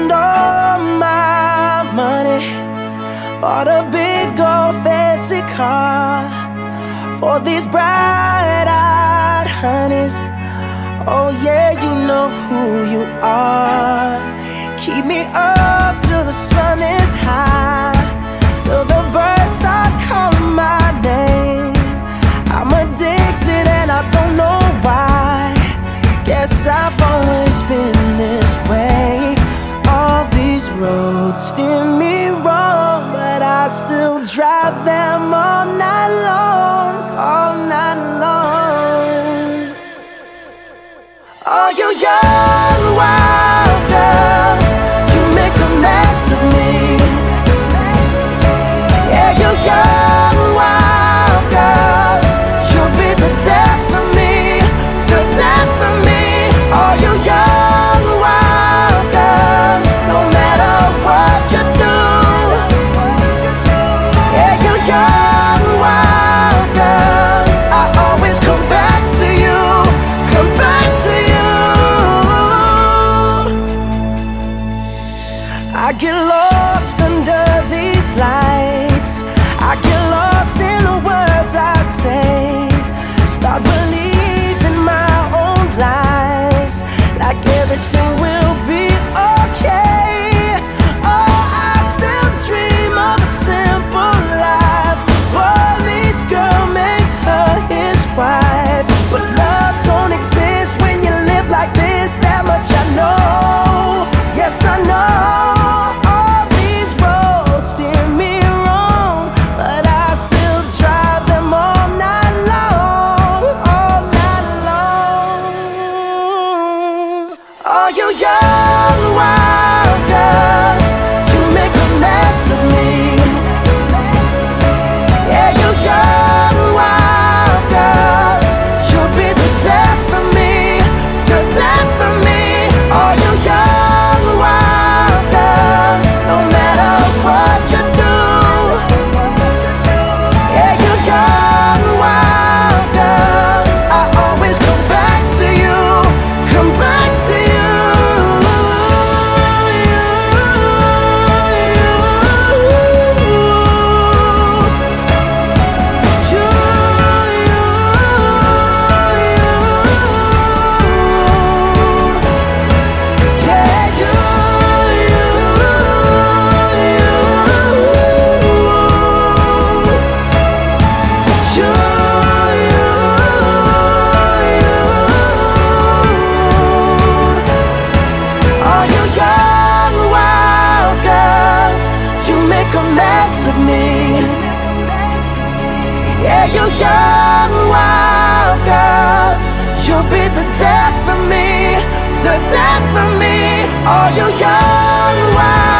spend all my money. Bought a big old fancy car For these bright-eyed honeys. Oh yeah, you know who you are. Keep me up till the sun is high Till the birds start calling my name. I'm addicted and I don't know why. Guess I've always been did me wrong, but I still drive them all night long, all night long. Are you young? you young wild girls You'll be the death of me, the death of me. All you young wild